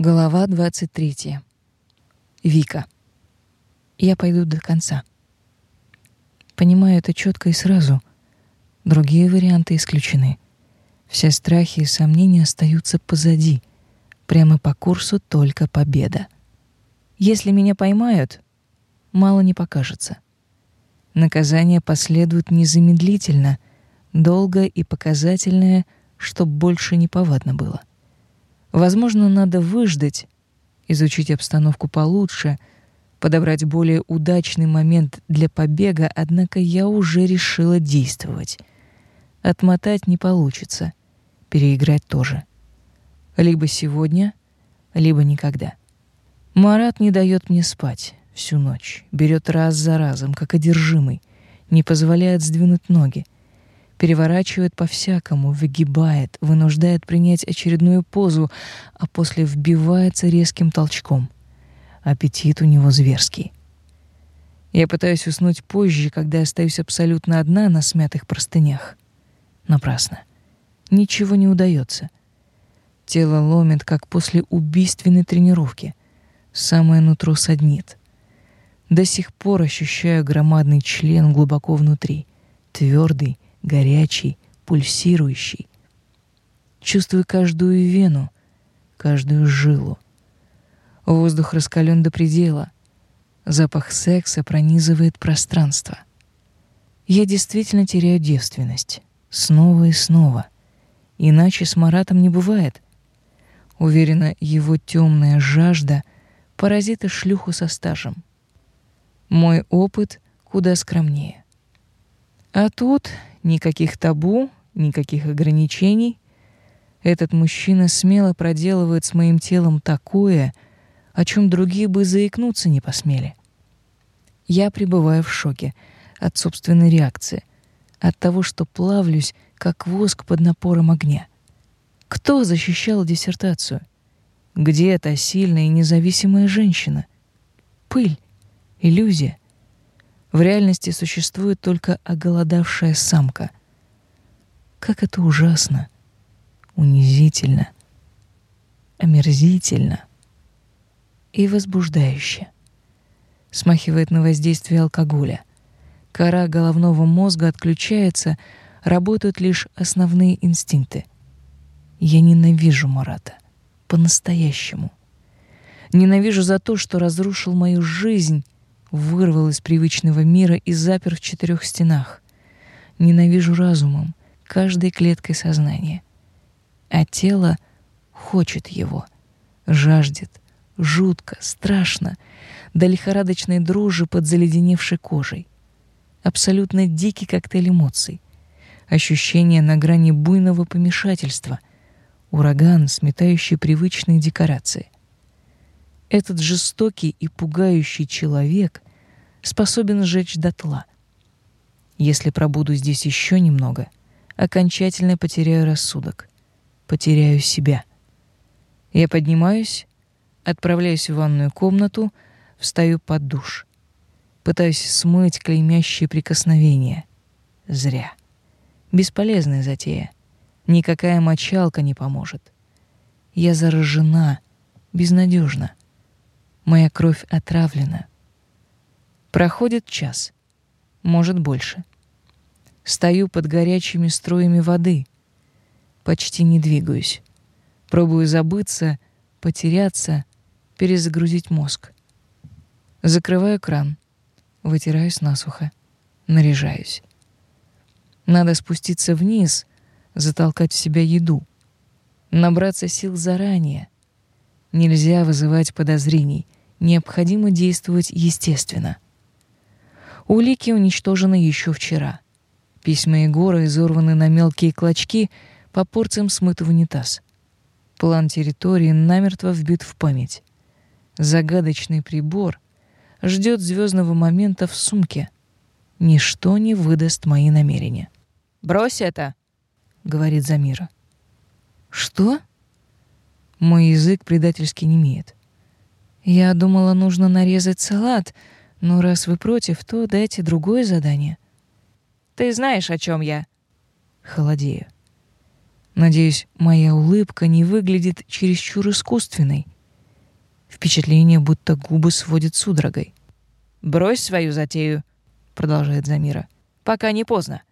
Глава 23. Вика. Я пойду до конца. Понимаю это четко и сразу. Другие варианты исключены. Все страхи и сомнения остаются позади. Прямо по курсу только победа. Если меня поймают, мало не покажется. Наказание последует незамедлительно, долго и показательное, чтоб больше не повадно было. Возможно, надо выждать, изучить обстановку получше, подобрать более удачный момент для побега, однако я уже решила действовать. Отмотать не получится, переиграть тоже. Либо сегодня, либо никогда. Марат не дает мне спать всю ночь, берет раз за разом, как одержимый, не позволяет сдвинуть ноги — переворачивает по-всякому, выгибает, вынуждает принять очередную позу, а после вбивается резким толчком. Аппетит у него зверский. Я пытаюсь уснуть позже, когда остаюсь абсолютно одна на смятых простынях. Напрасно. Ничего не удается. Тело ломит, как после убийственной тренировки. Самое нутро саднит. До сих пор ощущаю громадный член глубоко внутри, твердый, горячий, пульсирующий. Чувствую каждую вену, каждую жилу. Воздух раскален до предела. Запах секса пронизывает пространство. Я действительно теряю девственность. Снова и снова. Иначе с Маратом не бывает. Уверена, его темная жажда поразит и шлюху со стажем. Мой опыт куда скромнее. А тут Никаких табу, никаких ограничений. Этот мужчина смело проделывает с моим телом такое, о чем другие бы заикнуться не посмели. Я пребываю в шоке от собственной реакции, от того, что плавлюсь, как воск под напором огня. Кто защищал диссертацию? Где та сильная и независимая женщина? Пыль, иллюзия — в реальности существует только оголодавшая самка. Как это ужасно, унизительно, омерзительно и возбуждающе. Смахивает на воздействие алкоголя. Кора головного мозга отключается, работают лишь основные инстинкты. Я ненавижу Марата. По-настоящему. Ненавижу за то, что разрушил мою жизнь, вырвал из привычного мира и запер в четырех стенах. Ненавижу разумом, каждой клеткой сознания. А тело хочет его, жаждет, жутко, страшно, до лихорадочной дрожи под заледеневшей кожей. Абсолютно дикий коктейль эмоций. Ощущение на грани буйного помешательства. Ураган, сметающий привычные декорации — этот жестокий и пугающий человек способен сжечь дотла. Если пробуду здесь еще немного, окончательно потеряю рассудок, потеряю себя. Я поднимаюсь, отправляюсь в ванную комнату, встаю под душ. Пытаюсь смыть клеймящие прикосновения. Зря. Бесполезная затея. Никакая мочалка не поможет. Я заражена, безнадежна. Моя кровь отравлена. Проходит час, может больше. Стою под горячими струями воды. Почти не двигаюсь. Пробую забыться, потеряться, перезагрузить мозг. Закрываю кран, вытираюсь насухо, наряжаюсь. Надо спуститься вниз, затолкать в себя еду, набраться сил заранее. Нельзя вызывать подозрений — необходимо действовать естественно. Улики уничтожены еще вчера. Письма Егора изорваны на мелкие клочки, по порциям смыты в унитаз. План территории намертво вбит в память. Загадочный прибор ждет звездного момента в сумке. Ничто не выдаст мои намерения. «Брось это!» — говорит Замира. «Что?» Мой язык предательски не имеет. Я думала, нужно нарезать салат, но раз вы против, то дайте другое задание. Ты знаешь, о чем я. Холодею. Надеюсь, моя улыбка не выглядит чересчур искусственной. Впечатление, будто губы сводит судорогой. «Брось свою затею», — продолжает Замира. «Пока не поздно».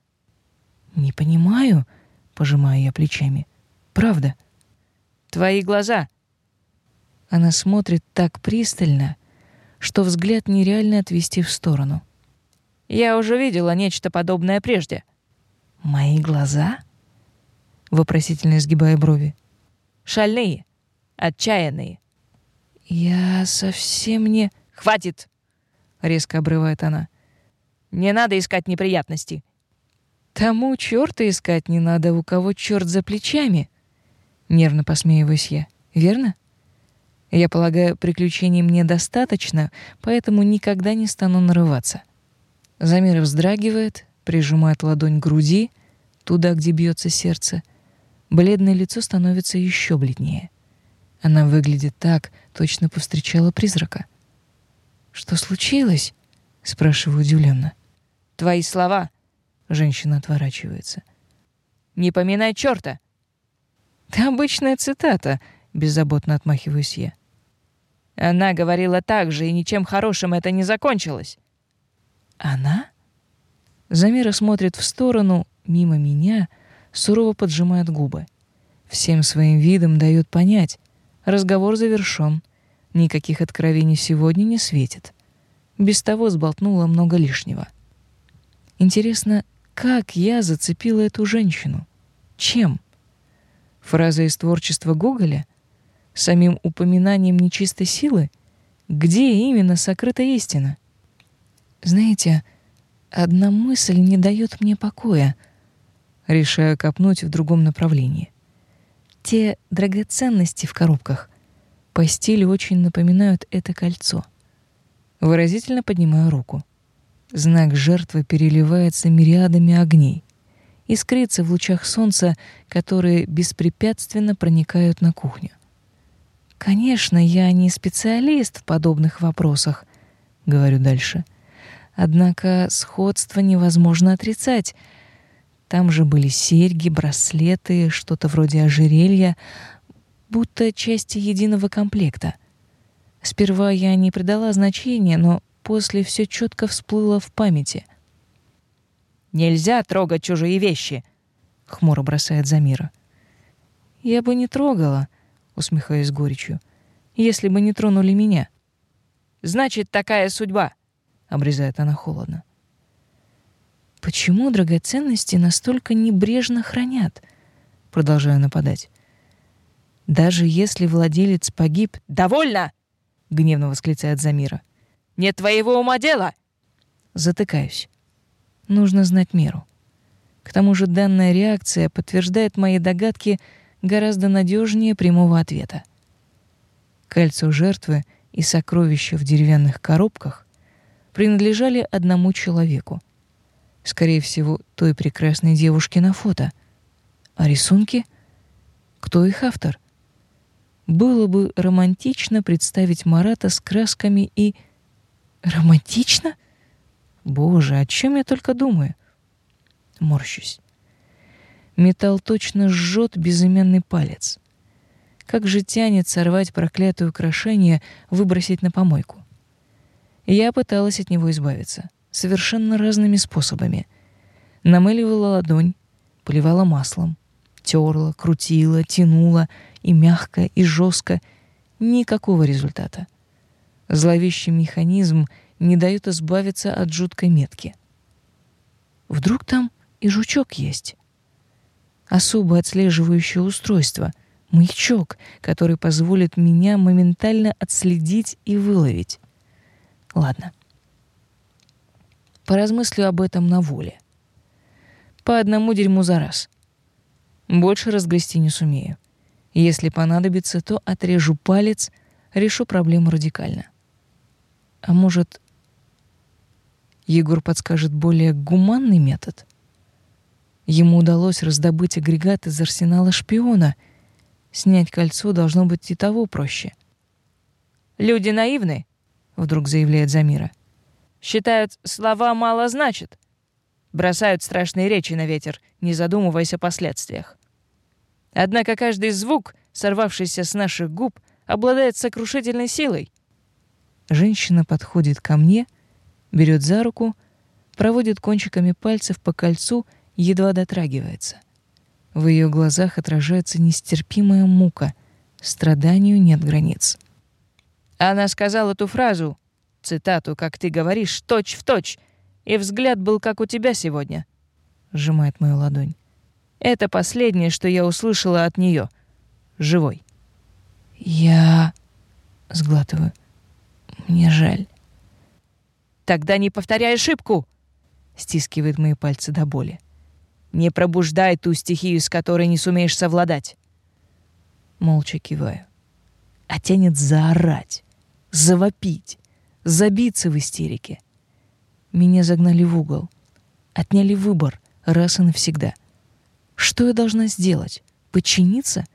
«Не понимаю», — пожимаю я плечами. «Правда». «Твои глаза». Она смотрит так пристально, что взгляд нереально отвести в сторону. «Я уже видела нечто подобное прежде». «Мои глаза?» Вопросительно изгибая брови. «Шальные, отчаянные». «Я совсем не...» «Хватит!» — резко обрывает она. «Не надо искать неприятностей». «Тому чёрта искать не надо, у кого чёрт за плечами», — нервно посмеиваюсь я. «Верно?» Я полагаю, приключений мне достаточно, поэтому никогда не стану нарываться. Замир вздрагивает, прижимает ладонь к груди, туда, где бьется сердце. Бледное лицо становится еще бледнее. Она выглядит так, точно повстречала призрака. «Что случилось?» — спрашиваю удивленно. «Твои слова!» — женщина отворачивается. «Не поминай чёрта!» «Да обычная цитата», — беззаботно отмахиваюсь я. Она говорила так же, и ничем хорошим это не закончилось. Она? Замира смотрит в сторону, мимо меня, сурово поджимает губы. Всем своим видом дает понять, разговор завершён, никаких откровений сегодня не светит. Без того сболтнула много лишнего. Интересно, как я зацепила эту женщину? Чем? Фраза из творчества Гоголя — самим упоминанием нечистой силы? Где именно сокрыта истина? Знаете, одна мысль не дает мне покоя. Решаю копнуть в другом направлении. Те драгоценности в коробках по стилю очень напоминают это кольцо. Выразительно поднимаю руку. Знак жертвы переливается мириадами огней, искрится в лучах солнца, которые беспрепятственно проникают на кухню. Конечно, я не специалист в подобных вопросах, говорю дальше. Однако сходство невозможно отрицать. Там же были серьги, браслеты, что-то вроде ожерелья, будто части единого комплекта. Сперва я не придала значения, но после все четко всплыло в памяти. Нельзя трогать чужие вещи, хмуро бросает Замира. Я бы не трогала, усмехаясь горечью. Если бы не тронули меня. Значит, такая судьба, обрезает она холодно. Почему драгоценности настолько небрежно хранят? Продолжаю нападать. Даже если владелец погиб... «Довольно!» — гневно восклицает Замира. «Не твоего ума дело!» Затыкаюсь. Нужно знать меру. К тому же данная реакция подтверждает мои догадки гораздо надежнее прямого ответа. Кольцо жертвы и сокровища в деревянных коробках принадлежали одному человеку. Скорее всего, той прекрасной девушке на фото. А рисунки? Кто их автор? Было бы романтично представить Марата с красками и... Романтично? Боже, о чем я только думаю? Морщусь. Металл точно жжет безымянный палец. Как же тянет сорвать проклятое украшение, выбросить на помойку. Я пыталась от него избавиться совершенно разными способами. Намыливала ладонь, поливала маслом, терла, крутила, тянула, и мягко, и жестко. Никакого результата. Зловещий механизм не дает избавиться от жуткой метки. Вдруг там и жучок есть особо отслеживающее устройство, маячок, который позволит меня моментально отследить и выловить. Ладно. Поразмыслю об этом на воле. По одному дерьму за раз. Больше разгрести не сумею. Если понадобится, то отрежу палец, решу проблему радикально. А может, Егор подскажет более гуманный метод? Ему удалось раздобыть агрегат из арсенала шпиона. Снять кольцо должно быть и того проще. «Люди наивны», — вдруг заявляет Замира. «Считают, слова мало значат. Бросают страшные речи на ветер, не задумываясь о последствиях. Однако каждый звук, сорвавшийся с наших губ, обладает сокрушительной силой. Женщина подходит ко мне, берет за руку, проводит кончиками пальцев по кольцу, едва дотрагивается. В ее глазах отражается нестерпимая мука, страданию нет границ. Она сказала ту фразу, цитату, как ты говоришь, точь в точь, и взгляд был как у тебя сегодня. Сжимает мою ладонь. Это последнее, что я услышала от нее. Живой. Я сглатываю. Мне жаль. Тогда не повторяй ошибку, стискивает мои пальцы до боли. Не пробуждай ту стихию, с которой не сумеешь совладать. Молча киваю. А тянет заорать, завопить, забиться в истерике. Меня загнали в угол, отняли выбор раз и навсегда. Что я должна сделать? Подчиниться?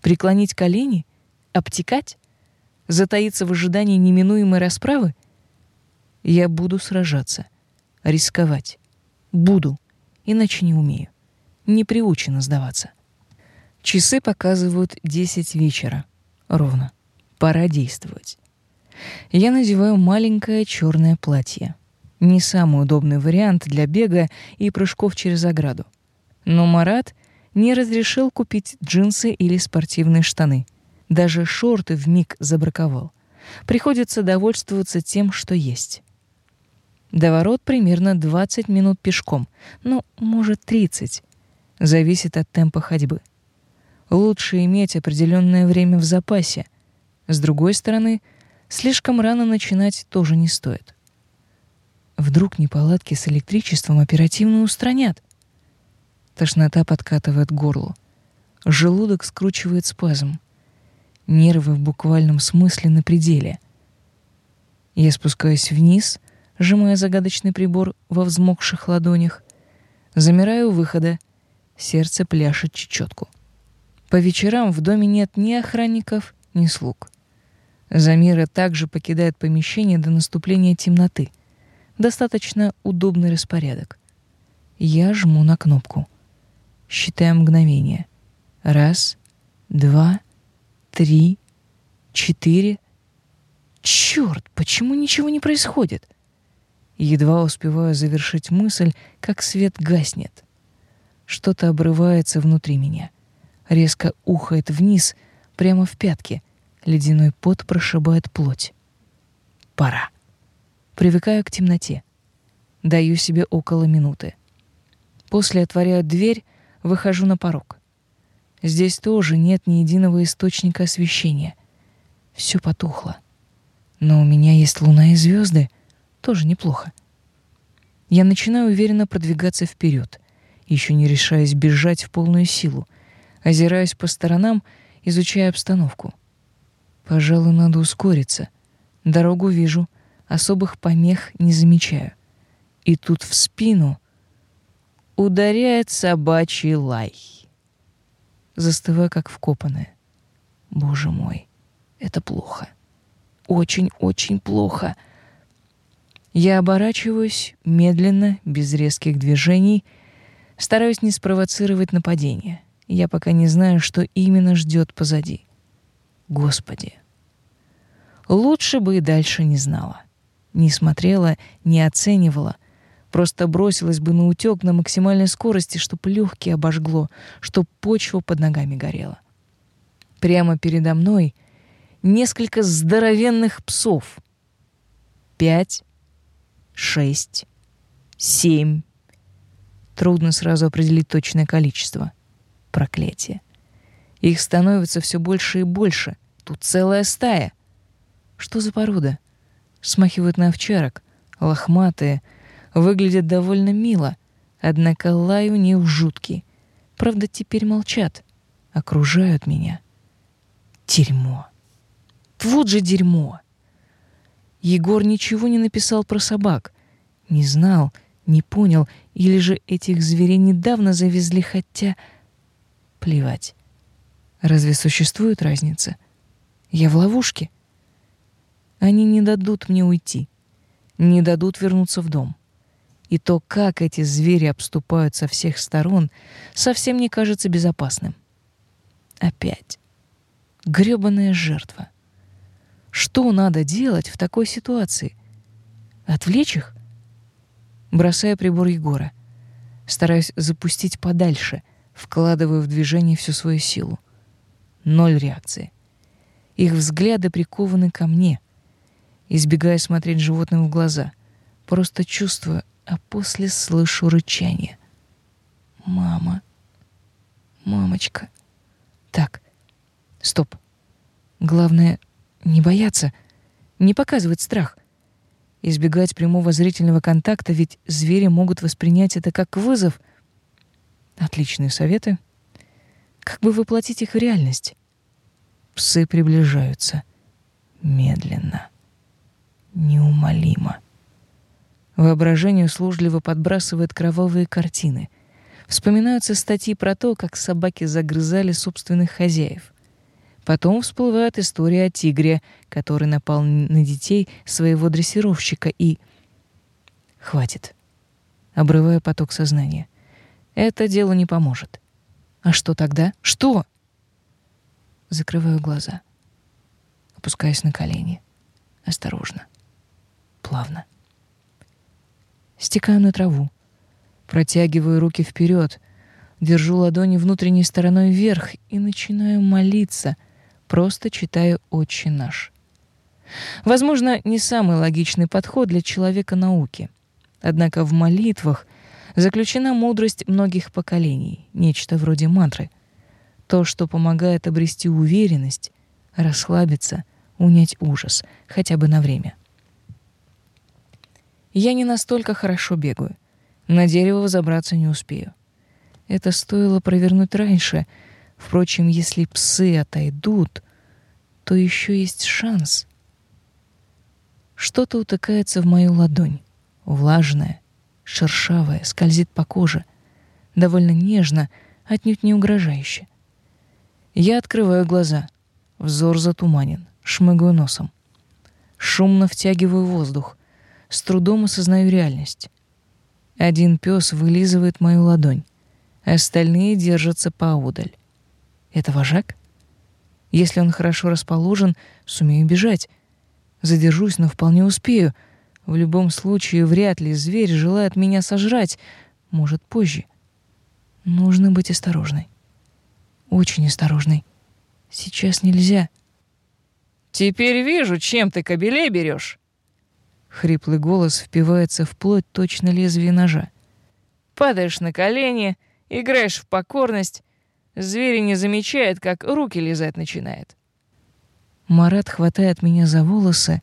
Преклонить колени? Обтекать? Затаиться в ожидании неминуемой расправы? Я буду сражаться, рисковать. Буду, иначе не умею. Не приучена сдаваться. Часы показывают десять вечера. Ровно. Пора действовать. Я надеваю маленькое черное платье. Не самый удобный вариант для бега и прыжков через ограду. Но Марат не разрешил купить джинсы или спортивные штаны. Даже шорты в миг забраковал. Приходится довольствоваться тем, что есть. До ворот примерно 20 минут пешком, ну, может, 30. Зависит от темпа ходьбы. Лучше иметь определенное время в запасе. С другой стороны, слишком рано начинать тоже не стоит. Вдруг неполадки с электричеством оперативно устранят. Тошнота подкатывает горло. Желудок скручивает спазм. Нервы в буквальном смысле на пределе. Я спускаюсь вниз, сжимая загадочный прибор во взмокших ладонях. Замираю у выхода. Сердце пляшет чечетку. По вечерам в доме нет ни охранников, ни слуг. Замира также покидает помещение до наступления темноты. Достаточно удобный распорядок. Я жму на кнопку. Считаю мгновение. Раз, два, три, четыре. Черт, почему ничего не происходит? Едва успеваю завершить мысль, как свет гаснет. Что-то обрывается внутри меня. Резко ухает вниз, прямо в пятки. Ледяной пот прошибает плоть. Пора. Привыкаю к темноте. Даю себе около минуты. После отворяю дверь, выхожу на порог. Здесь тоже нет ни единого источника освещения. Все потухло. Но у меня есть луна и звезды, тоже неплохо. Я начинаю уверенно продвигаться вперед, еще не решаясь бежать в полную силу, озираюсь по сторонам, изучая обстановку. Пожалуй, надо ускориться. Дорогу вижу — особых помех не замечаю. И тут в спину ударяет собачий лай. Застываю, как вкопанная. Боже мой, это плохо. Очень-очень плохо. Я оборачиваюсь медленно, без резких движений, стараюсь не спровоцировать нападение. Я пока не знаю, что именно ждет позади. Господи, лучше бы и дальше не знала не смотрела, не оценивала. Просто бросилась бы на утёк на максимальной скорости, чтоб легкие обожгло, чтоб почва под ногами горела. Прямо передо мной несколько здоровенных псов. Пять, шесть, семь. Трудно сразу определить точное количество. Проклятие. Их становится все больше и больше. Тут целая стая. Что за порода? смахивают на овчарок, лохматые, выглядят довольно мило, однако лай у них жуткий. Правда, теперь молчат, окружают меня. Дерьмо. Вот же дерьмо. Егор ничего не написал про собак. Не знал, не понял, или же этих зверей недавно завезли, хотя... Плевать. Разве существует разница? Я в ловушке? Они не дадут мне уйти, не дадут вернуться в дом. И то, как эти звери обступают со всех сторон, совсем не кажется безопасным. Опять. грёбаная жертва. Что надо делать в такой ситуации? Отвлечь их? Бросаю прибор Егора. Стараюсь запустить подальше, вкладываю в движение всю свою силу. Ноль реакции. Их взгляды прикованы ко мне. Избегая смотреть животным в глаза. Просто чувствую, а после слышу рычание. «Мама! Мамочка!» «Так, стоп. Главное — не бояться, не показывать страх. Избегать прямого зрительного контакта, ведь звери могут воспринять это как вызов. Отличные советы. Как бы воплотить их в реальность?» Псы приближаются. Медленно. Неумолимо. Воображение услужливо подбрасывает кровавые картины. Вспоминаются статьи про то, как собаки загрызали собственных хозяев. Потом всплывает история о тигре, который напал на детей своего дрессировщика и... Хватит. Обрываю поток сознания. Это делу не поможет. А что тогда? Что? Закрываю глаза. Опускаюсь на колени. Осторожно. Плавно. Стекаю на траву. Протягиваю руки вперед, держу ладони внутренней стороной вверх и начинаю молиться, просто читаю «Отче наш». Возможно, не самый логичный подход для человека науки. Однако в молитвах заключена мудрость многих поколений, нечто вроде мантры — то, что помогает обрести уверенность, расслабиться, унять ужас, хотя бы на время. Я не настолько хорошо бегаю. На дерево забраться не успею. Это стоило провернуть раньше. Впрочем, если псы отойдут, то еще есть шанс. Что-то утыкается в мою ладонь. Влажное, шершавое, скользит по коже. Довольно нежно, отнюдь не угрожающе. Я открываю глаза. Взор затуманен. Шмыгаю носом. Шумно втягиваю воздух. С трудом осознаю реальность. Один пес вылизывает мою ладонь. Остальные держатся поодаль. Это вожак? Если он хорошо расположен, сумею бежать. Задержусь, но вполне успею. В любом случае, вряд ли зверь желает меня сожрать. Может, позже. Нужно быть осторожной. Очень осторожный. Сейчас нельзя. Теперь вижу, чем ты кобелей берешь. Хриплый голос впивается в плоть точно лезвие ножа. Падаешь на колени, играешь в покорность. Зверь не замечает, как руки лизать начинает. Марат хватает меня за волосы,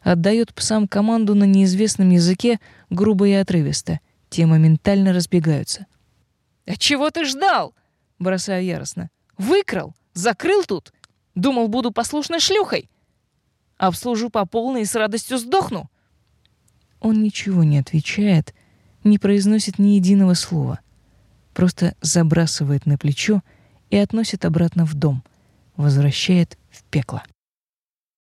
отдает псам команду на неизвестном языке грубо и отрывисто. Те моментально разбегаются. «А чего ты ждал?» Бросаю яростно. «Выкрал! Закрыл тут! Думал, буду послушной шлюхой! Обслужу по полной и с радостью сдохну!» Он ничего не отвечает, не произносит ни единого слова. Просто забрасывает на плечо и относит обратно в дом, возвращает в пекло.